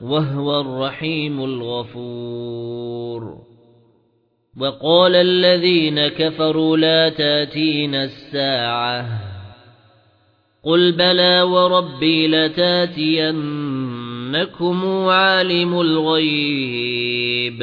وهو الرحيم الغفور. وقال الذين كفروا لا تاتين الساعة. قل بلى وربي لتأتينكم عالم الغيب.